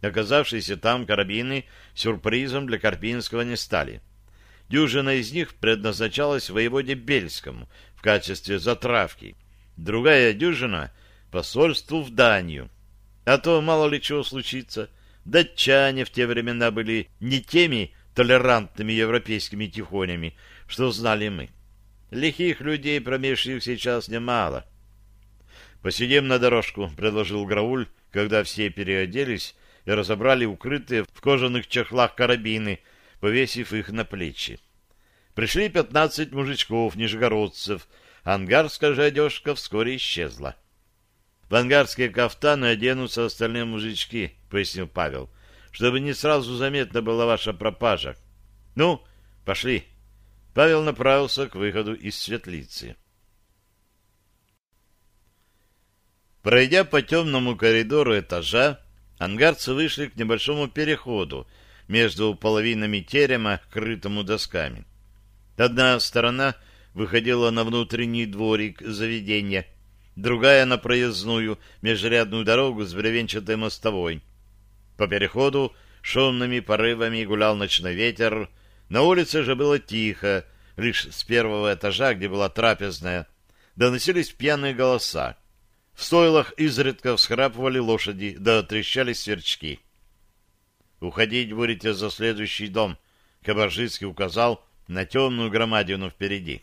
Оказавшиеся там карабины сюрпризом для Карпинского не стали. Дюжина из них предназначалась воеводе Бельскому в качестве затравки — другая дюжина — посольству в Данию. А то мало ли чего случится. Датчане в те времена были не теми толерантными европейскими тихонями, что знали мы. Лихих людей промеж их сейчас немало. «Посидим на дорожку», — предложил Грауль, когда все переоделись и разобрали укрытые в кожаных чехлах карабины, повесив их на плечи. Пришли пятнадцать мужичков-нижегородцев — Ангарская же одежка вскоре исчезла. «В ангарские кафтаны оденутся остальные мужички», — пояснил Павел, «чтобы не сразу заметна была ваша пропажа. Ну, пошли». Павел направился к выходу из светлицы. Пройдя по темному коридору этажа, ангарцы вышли к небольшому переходу между половинами терема, крытому досками. Одна сторона — выходила на внутренний дворик заведения, другая — на проездную межрядную дорогу с бревенчатой мостовой. По переходу шумными порывами гулял ночной ветер, на улице же было тихо, лишь с первого этажа, где была трапезная, доносились пьяные голоса. В стойлах изредка всхрапывали лошади, да трещали сверчки. «Уходить будете за следующий дом», — Кабаржицкий указал на темную громадину впереди.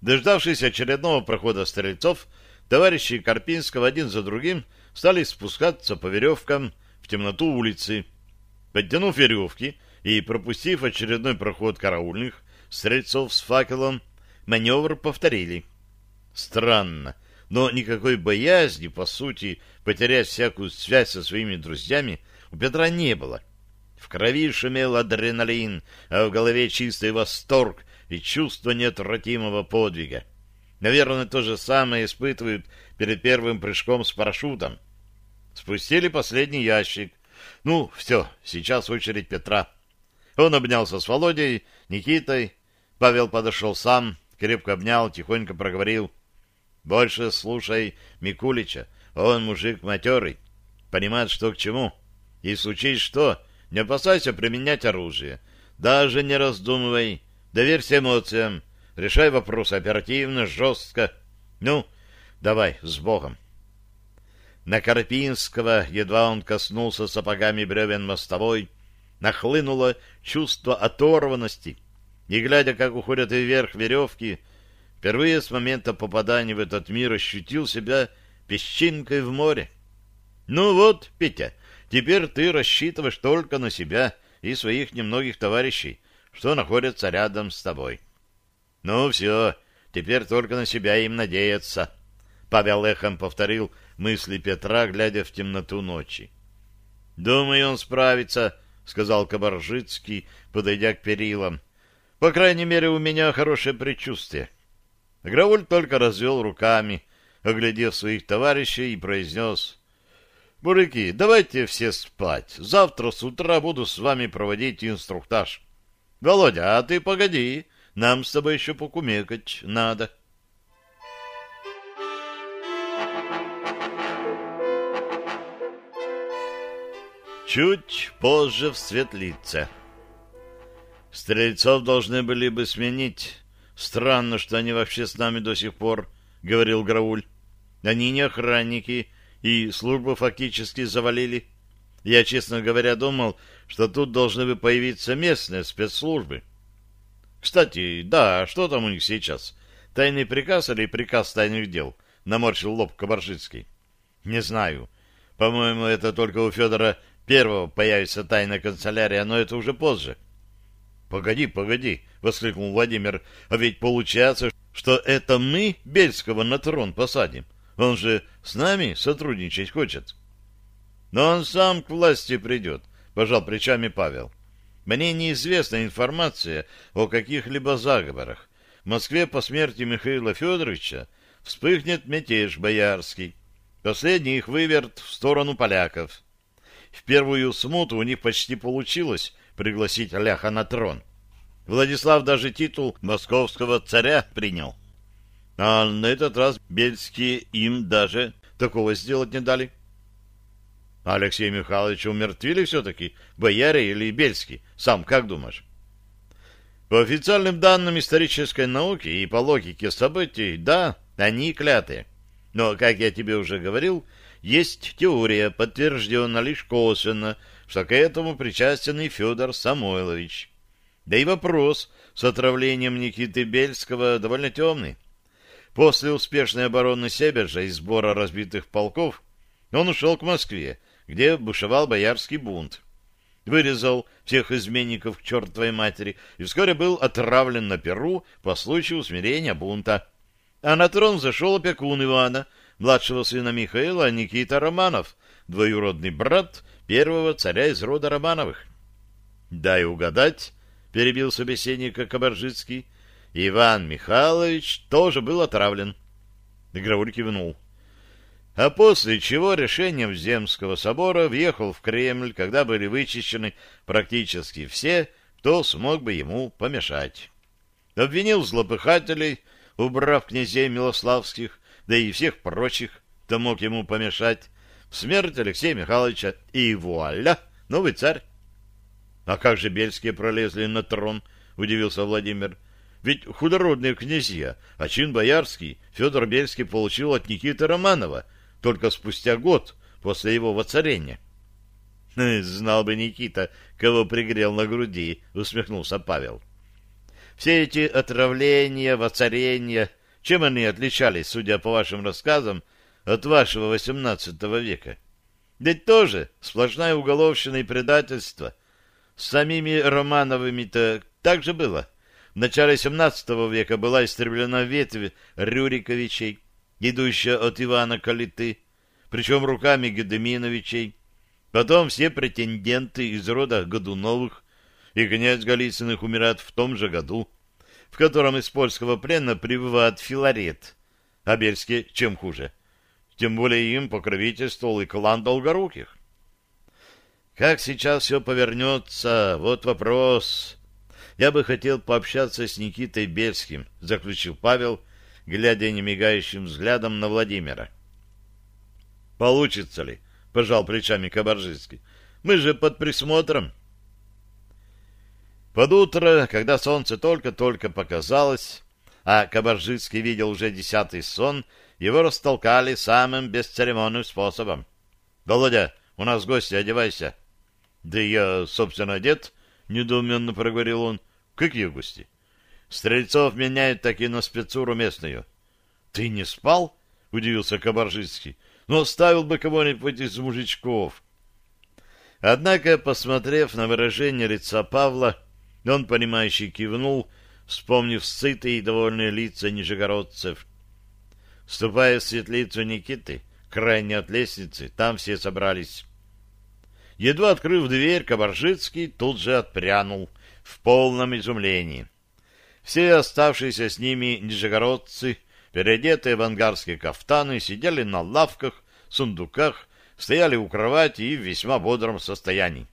Дождавшись очередного прохода стрельцов, товарищи Карпинского один за другим стали спускаться по веревкам в темноту улицы. Подтянув веревки и пропустив очередной проход караульных, стрельцов с факелом, маневр повторили. Странно, но никакой боязни, по сути, потерять всякую связь со своими друзьями у Петра не было. В крови шумел адреналин, а в голове чистый восторг и чувство неотвратимого подвига. Наверное, то же самое испытывают перед первым прыжком с парашютом. Спустили последний ящик. Ну, все, сейчас очередь Петра. Он обнялся с Володей, Никитой. Павел подошел сам, крепко обнял, тихонько проговорил. Больше слушай Микулича, он мужик матерый, понимает, что к чему. И случись что, не опасайся применять оружие. Даже не раздумывай, доверься эмоциям, решай вопрос оперативно, жестко. Ну, давай, с Богом. На Карпинского, едва он коснулся сапогами бревен мостовой, нахлынуло чувство оторванности, и, глядя, как уходят вверх веревки, впервые с момента попадания в этот мир ощутил себя песчинкой в море. Ну вот, Петя, теперь ты рассчитываешь только на себя и своих немногих товарищей, что находятся рядом с тобой. Ну все, теперь только на себя им надеяться. Павел эхом повторил мысли Петра, глядя в темноту ночи. «Думаю, он справится», — сказал Кабаржицкий, подойдя к перилам. «По крайней мере, у меня хорошее предчувствие». Грауль только развел руками, оглядев своих товарищей, и произнес... «Мужики, давайте все спать. Завтра с утра буду с вами проводить инструктаж. Володя, а ты погоди, нам с тобой еще покумекать надо». Чуть позже в Светлице. Стрельцов должны были бы сменить. Странно, что они вообще с нами до сих пор, — говорил Грауль. Они не охранники, и службу фактически завалили. Я, честно говоря, думал, что тут должны бы появиться местные спецслужбы. Кстати, да, что там у них сейчас? Тайный приказ или приказ тайных дел? Наморщил лоб Кабаржицкий. Не знаю. По-моему, это только у Федора Первого появится тайная канцелярия, но это уже позже. — Погоди, погоди, — воскликнул Владимир, — а ведь получается, что это мы Бельского на трон посадим. Он же с нами сотрудничать хочет. — Но он сам к власти придет, — пожал плечами Павел. Мне неизвестна информация о каких-либо заговорах. В Москве по смерти Михаила Федоровича вспыхнет мятеж боярский. Последний их выверт в сторону поляков. В первую смуту у них почти получилось пригласить Ляха на трон. Владислав даже титул московского царя принял. А на этот раз бельские им даже такого сделать не дали. Алексей Михайлович умертвили все-таки, бояре или бельский? Сам как думаешь? По официальным данным исторической науки и по логике событий, да, они клятые. Но, как я тебе уже говорил, есть теория, подтвержденная лишь косвенно, что к этому причастен и Федор Самойлович. Да и вопрос с отравлением Никиты Бельского довольно темный. После успешной обороны Себержа и сбора разбитых полков он ушел к Москве, где бушевал боярский бунт. Вырезал всех изменников к чертовой матери и вскоре был отравлен на Перу по случаю усмирения бунта. А на трон зашел опекун Ивана, младшего сына Михаила Никита Романов, двоюродный брат первого царя из рода Романовых. — Дай угадать, — перебил собеседника Кабаржицкий, — Иван Михайлович тоже был отравлен. Грауль кивнул. А после чего решением Земского собора въехал в Кремль, когда были вычищены практически все, кто смог бы ему помешать. Обвинил злопыхателей, убрав князей Милославских, да и всех прочих, кто мог ему помешать, в смерть Алексея Михайловича, и вуаля, новый царь. — А как же бельские пролезли на трон? — удивился Владимир. — Ведь худородные князья, а чин боярский Федор Бельский получил от Никиты Романова только спустя год после его воцарения. — Знал бы Никита, кого пригрел на груди, — усмехнулся Павел. — Все эти отравления, воцарения чем они отличались, судя по вашим рассказам, от вашего XVIII века. Ведь тоже сплошная уголовщина и предательство. С самими Романовыми-то так же было. В начале XVII века была истреблена ветвь Рюриковичей, идущая от Ивана Калиты, причем руками Гедеминовичей. Потом все претенденты из рода Годуновых, и князь Голицыных умирает в том же году, в котором из польского плена прибывает Филарет. А Бельске чем хуже? Тем более им покровительствовал и клан Долгоруких. Как сейчас все повернется, вот вопрос. Я бы хотел пообщаться с Никитой Бельским, заключил Павел, глядя немигающим взглядом на Владимира. Получится ли? Пожал плечами Кабаржицкий. Мы же под присмотром. Под утро, когда солнце только-только показалось, а Кабаржицкий видел уже десятый сон, его растолкали самым бесцеремонным способом. — Володя, у нас гости, одевайся. — Да я, собственно, одет, — недоуменно проговорил он. — Какие гости? — Стрельцов меняют таки на спецуру местную. — Ты не спал? — удивился Кабаржицкий. — Ну, оставил бы кого-нибудь из мужичков. Однако, посмотрев на выражение лица Павла, он, понимающий, кивнул, вспомнив сытые и довольные лица нижегородцев. Ступая в светлицу Никиты, крайне от лестницы, там все собрались. Едва открыв дверь, Кабаржицкий тут же отпрянул в полном изумлении. Все оставшиеся с ними нижегородцы, переодетые в ангарские кафтаны, сидели на лавках, сундуках, стояли у кровати и в весьма бодром состоянии.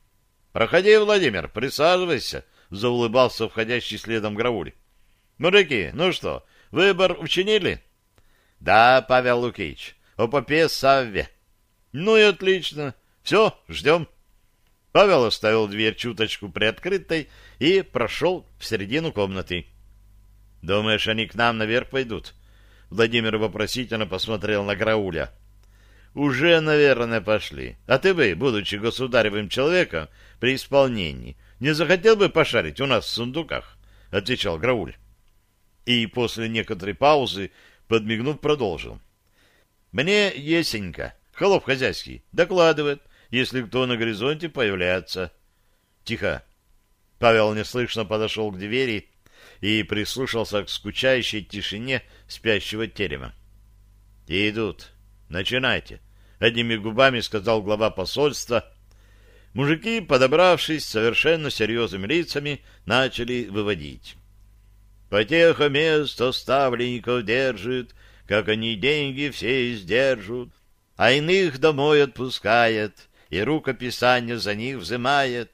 — Проходи, Владимир, присаживайся, — заулыбался входящий следом Грауль. — Мужики, ну что, выбор учинили? — Да, Павел Лукич, о попе Савве. — Ну и отлично. Все, ждем. Павел оставил дверь чуточку приоткрытой и прошел в середину комнаты. — Думаешь, они к нам наверх пойдут? Владимир вопросительно посмотрел на Грауля. — Уже, наверное, пошли. А ты бы, будучи государевым человеком, при исполнении, не захотел бы пошарить у нас в сундуках? — отвечал Грауль. И после некоторой паузы, подмигнув, продолжил. — Мне Есенька, холоп хозяйский, докладывает, если кто на горизонте появляется. — Тихо. Павел неслышно подошел к двери и прислушался к скучающей тишине спящего терема. — Идут. Начинайте. Одними губами сказал глава посольства — Мужики, подобравшись совершенно серьезными лицами, начали выводить. Потеха мест оставленников держит, как они деньги все издержут, а иных домой отпускает, и рукописание за них взымает,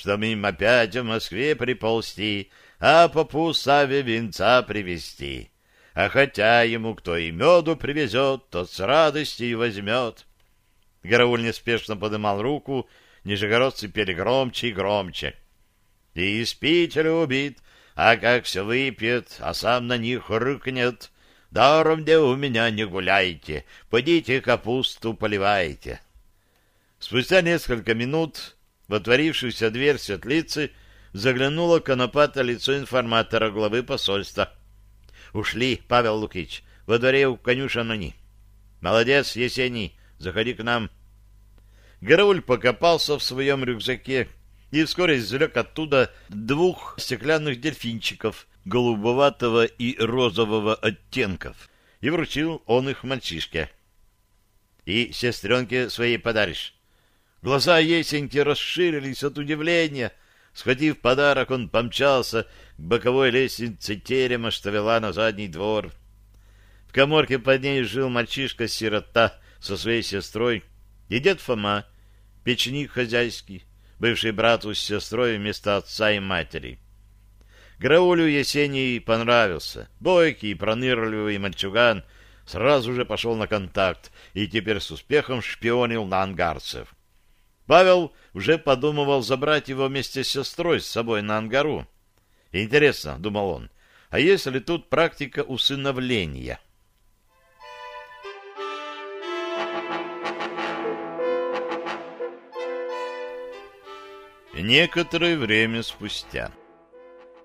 чтобы им опять в Москве приползти, а по пусаве венца привезти. А хотя ему кто и меду привезет, тот с радостью возьмет. Гарауль неспешно подымал руку, нижегородцы пели громче и громче. И из Питера убит, а как все выпьет, а сам на них рыкнет. Даром где у меня не гуляйте, подите капусту поливайте. Спустя несколько минут в отворившуюся дверь светлицы заглянуло конопато лицо информатора главы посольства. «Ушли, Павел Лукич, во дворе у конюшен они». «Молодец, Есений, заходи к нам». Гарауль покопался в своем рюкзаке и вскоре извлек оттуда двух стеклянных дельфинчиков голубоватого и розового оттенков и вручил он их мальчишке. — И сестренке своей подаришь. Глаза Есеньки расширились от удивления. Схватив подарок, он помчался к боковой лестнице терема, что вела на задний двор. В коморке под ней жил мальчишка-сирота со своей сестрой и дед Фома, печник хозяйский, бывший брату с сестрой вместо отца и матери. Граулю Есений понравился. Бойкий, пронырливый мальчуган сразу же пошел на контакт и теперь с успехом шпионил на ангарцев. Павел уже подумывал забрать его вместе с сестрой с собой на ангару. Интересно, думал он, а если тут практика усыновления? Некоторое время спустя.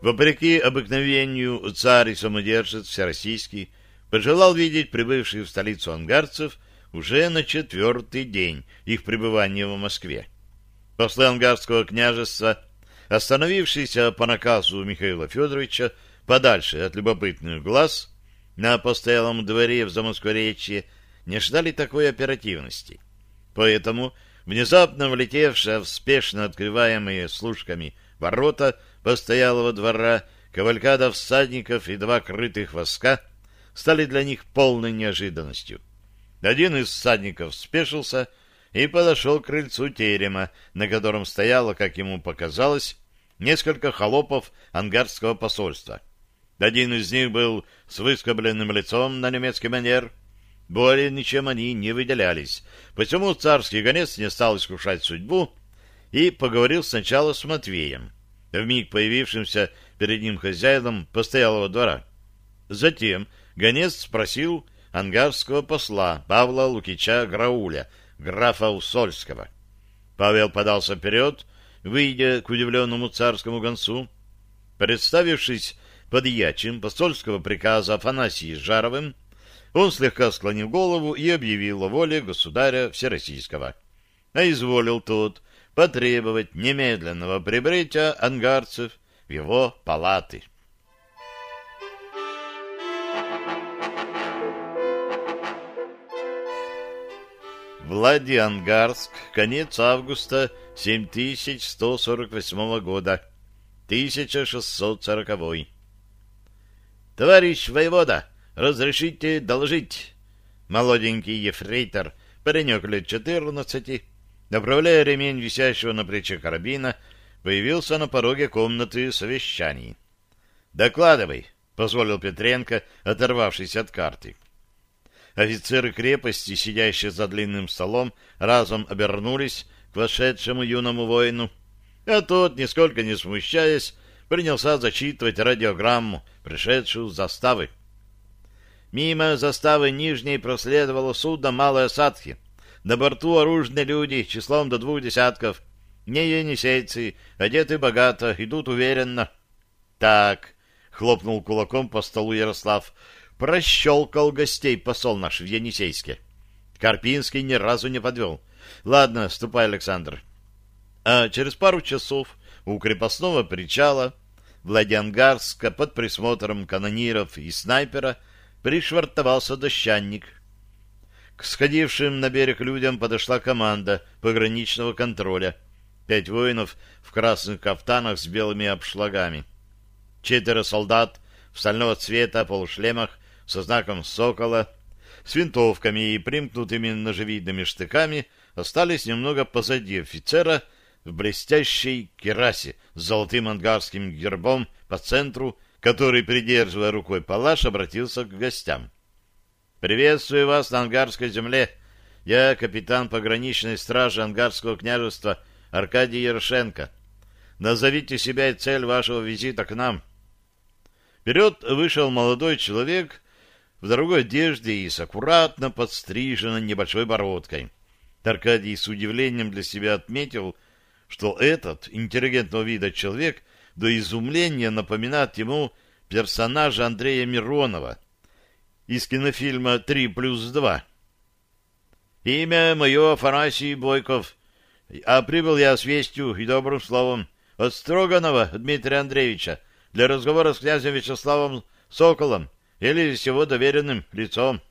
Вопреки обыкновению, царь и самодержец всероссийский пожелал видеть прибывших в столицу ангарцев уже на четвертый день их пребывания в Москве. Послы ангарского княжества, остановившиеся по наказу Михаила Федоровича подальше от любопытных глаз, на постоялом дворе в Замоскворечье не ждали такой оперативности. Поэтому внезапно влетевшая в спешно открываемые служками ворота постоялого двора кавалькада всадников и два крытых воска стали для них полной неожиданностью. Один из всадников спешился и подошел к крыльцу терема, на котором стояло, как ему показалось, несколько холопов ангарского посольства. Один из них был с выскобленным лицом на немецкий манер. Более ничем они не выделялись, посему царский гонец не стал искушать судьбу и поговорил сначала с Матвеем, вмиг появившимся перед ним хозяином постоялого двора. Затем гонец спросил ангарского посла Павла Лукича Грауля, графа Усольского. Павел подался вперед, выйдя к удивленному царскому гонцу. Представившись подьячим посольского приказа Афанасии Жаровым, он слегка склонил голову и объявил о воле государя Всероссийского. А изволил тот потребовать немедленного прибытия ангарцев в его палаты. Владиангарск, конец августа 7148 года, 1640. Товарищ воевода, разрешите доложить? Молоденький ефрейтор, паренек лет четырнадцати, направляя ремень висящего на плече карабина, появился на пороге комнаты совещаний. «Докладывай», — позволил Петренко, оторвавшись от карты. Офицеры крепости, сидящие за длинным столом, разом обернулись к вошедшему юному воину, а тот, нисколько не смущаясь, принялся зачитывать радиограмму, пришедшую с заставы. Мимо заставы Нижней проследовало судно «Малая Садхи». На борту оружные люди числом до двух десятков. Не енисейцы, одеты богато, идут уверенно. «Так», — хлопнул кулаком по столу Ярослав, — Прощелкал гостей посол наш в Енисейске. Карпинский ни разу не подвел. Ладно, ступай, Александр. А через пару часов у крепостного причала Владиангарска под присмотром канониров и снайпера пришвартовался дощанник. К сходившим на берег людям подошла команда пограничного контроля. Пять воинов в красных кафтанах с белыми обшлагами. Четверо солдат в стального цвета полушлемах со знаком сокола, с винтовками и примкнутыми ножевидными штыками остались немного позади офицера в блестящей керасе с золотым ангарским гербом по центру, который, придерживая рукой палаш, обратился к гостям. «Приветствую вас на ангарской земле. Я капитан пограничной стражи ангарского княжества Аркадий Ярошенко. Назовите себя и цель вашего визита к нам». Вперед вышел молодой человек в дорогой одежде и с аккуратно подстриженной небольшой бородкой. Аркадий с удивлением для себя отметил, что этот интеллигентного вида человек до изумления напоминает ему персонажа Андрея Миронова из кинофильма «Три плюс два». «Имя мое Афанасий Бойков, а прибыл я с вестью и добрым словом от Строганова Дмитрия Андреевича для разговора с князем Вячеславом Соколом, или с его доверенным лицом.